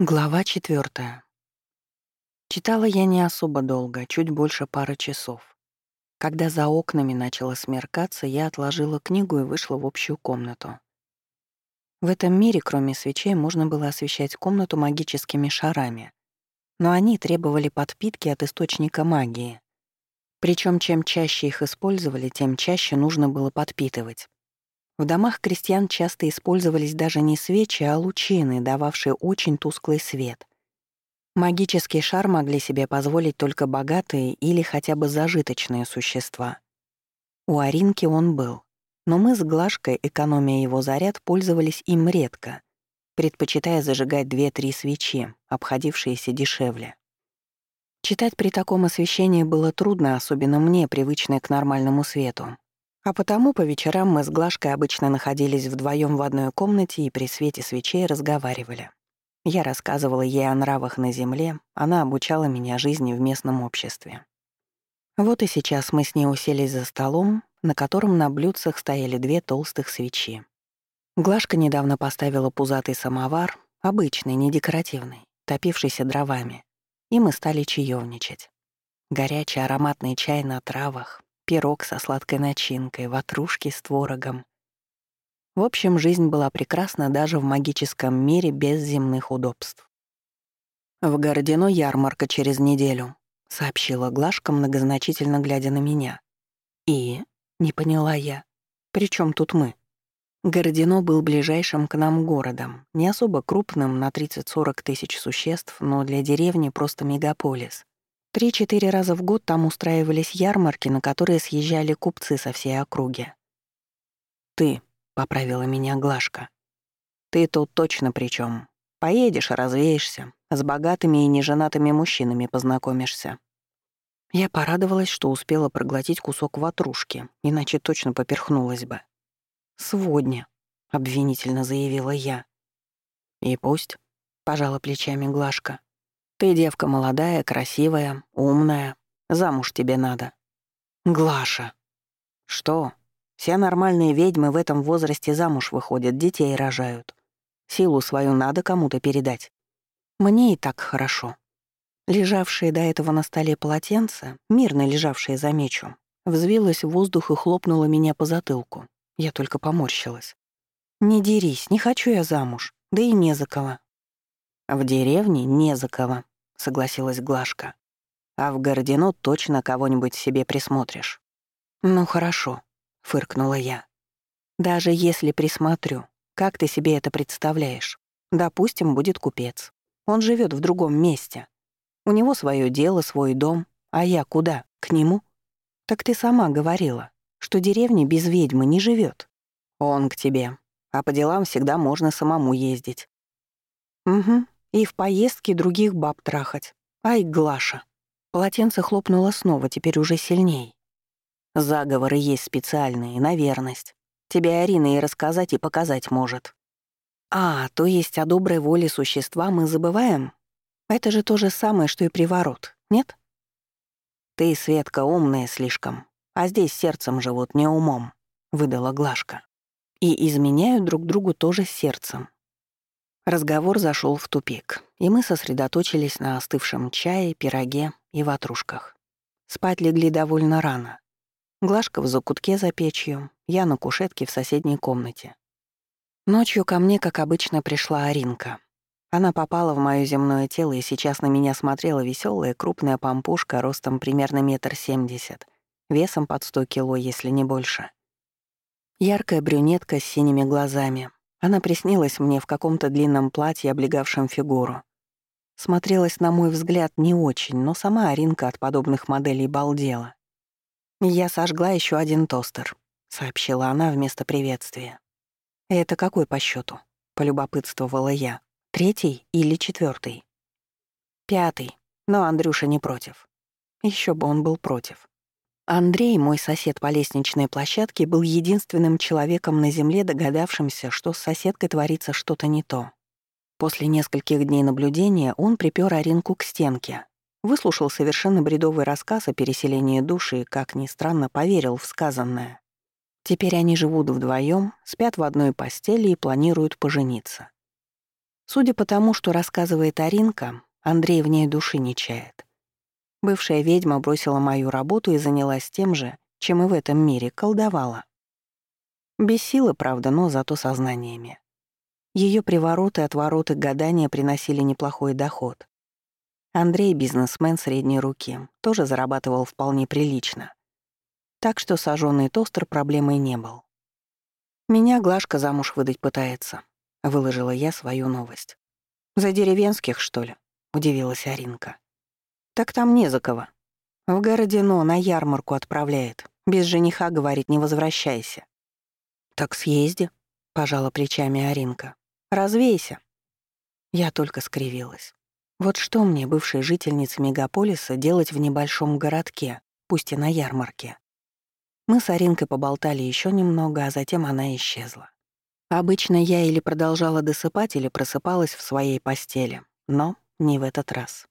Глава четвертая. Читала я не особо долго, чуть больше пары часов. Когда за окнами начало смеркаться, я отложила книгу и вышла в общую комнату. В этом мире, кроме свечей, можно было освещать комнату магическими шарами, но они требовали подпитки от источника магии. Причем чем чаще их использовали, тем чаще нужно было подпитывать. В домах крестьян часто использовались даже не свечи, а лучины, дававшие очень тусклый свет. Магический шар могли себе позволить только богатые или хотя бы зажиточные существа. У Аринки он был, но мы с Глашкой, экономия его заряд, пользовались им редко, предпочитая зажигать две-три свечи, обходившиеся дешевле. Читать при таком освещении было трудно, особенно мне, привычной к нормальному свету. А потому по вечерам мы с Глашкой обычно находились вдвоем в одной комнате и при свете свечей разговаривали. Я рассказывала ей о нравах на земле, она обучала меня жизни в местном обществе. Вот и сейчас мы с ней уселись за столом, на котором на блюдцах стояли две толстых свечи. Глашка недавно поставила пузатый самовар, обычный, не декоративный, топившийся дровами, и мы стали чаевничать. Горячий ароматный чай на травах, пирог со сладкой начинкой, ватрушки с творогом. В общем, жизнь была прекрасна даже в магическом мире без земных удобств. «В Городино ярмарка через неделю», — сообщила Глашка, многозначительно глядя на меня. «И?» — не поняла я. «При чем тут мы?» Городино был ближайшим к нам городом, не особо крупным, на 30-40 тысяч существ, но для деревни просто мегаполис. Три-четыре раза в год там устраивались ярмарки, на которые съезжали купцы со всей округи. «Ты», — поправила меня Глашка, — «ты тут точно при чем? Поедешь, развеешься, с богатыми и неженатыми мужчинами познакомишься». Я порадовалась, что успела проглотить кусок ватрушки, иначе точно поперхнулась бы. «Сводня», — обвинительно заявила я. «И пусть», — пожала плечами Глашка. Ты девка молодая, красивая, умная. Замуж тебе надо. Глаша. Что? Все нормальные ведьмы в этом возрасте замуж выходят, детей рожают. Силу свою надо кому-то передать. Мне и так хорошо. Лежавшие до этого на столе полотенце, мирно лежавшие за мечом, взвилось в воздух и хлопнуло меня по затылку. Я только поморщилась. «Не дерись, не хочу я замуж, да и не за кого». «В деревне не за кого», — согласилась Глашка. «А в Гордино точно кого-нибудь себе присмотришь». «Ну хорошо», — фыркнула я. «Даже если присмотрю, как ты себе это представляешь? Допустим, будет купец. Он живет в другом месте. У него свое дело, свой дом. А я куда? К нему? Так ты сама говорила, что деревня без ведьмы не живет. Он к тебе. А по делам всегда можно самому ездить. Угу, и в поездке других баб трахать. Ай, Глаша. Полотенце хлопнуло снова, теперь уже сильней. Заговоры есть специальные, на верность. Тебе Арина и рассказать, и показать может. А, то есть о доброй воле существа мы забываем? Это же то же самое, что и приворот, нет? Ты, Светка, умная слишком, а здесь сердцем живут, не умом, — выдала Глашка. И изменяют друг другу тоже сердцем, Разговор зашел в тупик, и мы сосредоточились на остывшем чае, пироге и ватрушках. Спать легли довольно рано. Глашка в закутке за печью, я на кушетке в соседней комнате. Ночью ко мне, как обычно, пришла Аринка. Она попала в моё земное тело и сейчас на меня смотрела веселая крупная пампушка ростом примерно метр семьдесят, весом под сто кило, если не больше. Яркая брюнетка с синими глазами, она приснилась мне в каком-то длинном платье, облегавшем фигуру. Смотрелась, на мой взгляд, не очень, но сама Аринка от подобных моделей балдела. «Я сожгла еще один тостер», — сообщила она вместо приветствия. «Это какой по счету? полюбопытствовала я. «Третий или четвертый? «Пятый, но Андрюша не против». Еще бы он был против. Андрей, мой сосед по лестничной площадке, был единственным человеком на Земле, догадавшимся, что с соседкой творится что-то не то. После нескольких дней наблюдения он припёр Аринку к стенке, выслушал совершенно бредовый рассказ о переселении души и, как ни странно, поверил в сказанное. Теперь они живут вдвоем, спят в одной постели и планируют пожениться. Судя по тому, что рассказывает Аринка, Андрей в ней души не чает. Бывшая ведьма бросила мою работу и занялась тем же, чем и в этом мире, колдовала. Без силы, правда, но зато сознаниями. Ее привороты, отвороты, гадания приносили неплохой доход. Андрей, бизнесмен средней руки, тоже зарабатывал вполне прилично. Так что сожженный тостер проблемой не был. «Меня Глашка замуж выдать пытается», — выложила я свою новость. «За деревенских, что ли?» — удивилась Аринка. «Так там не за кого. В Городино на ярмарку отправляет. Без жениха, говорит, не возвращайся». «Так съезди», — пожала плечами Аринка. «Развейся». Я только скривилась. Вот что мне, бывшей жительнице мегаполиса, делать в небольшом городке, пусть и на ярмарке? Мы с Аринкой поболтали еще немного, а затем она исчезла. Обычно я или продолжала досыпать, или просыпалась в своей постели, но не в этот раз.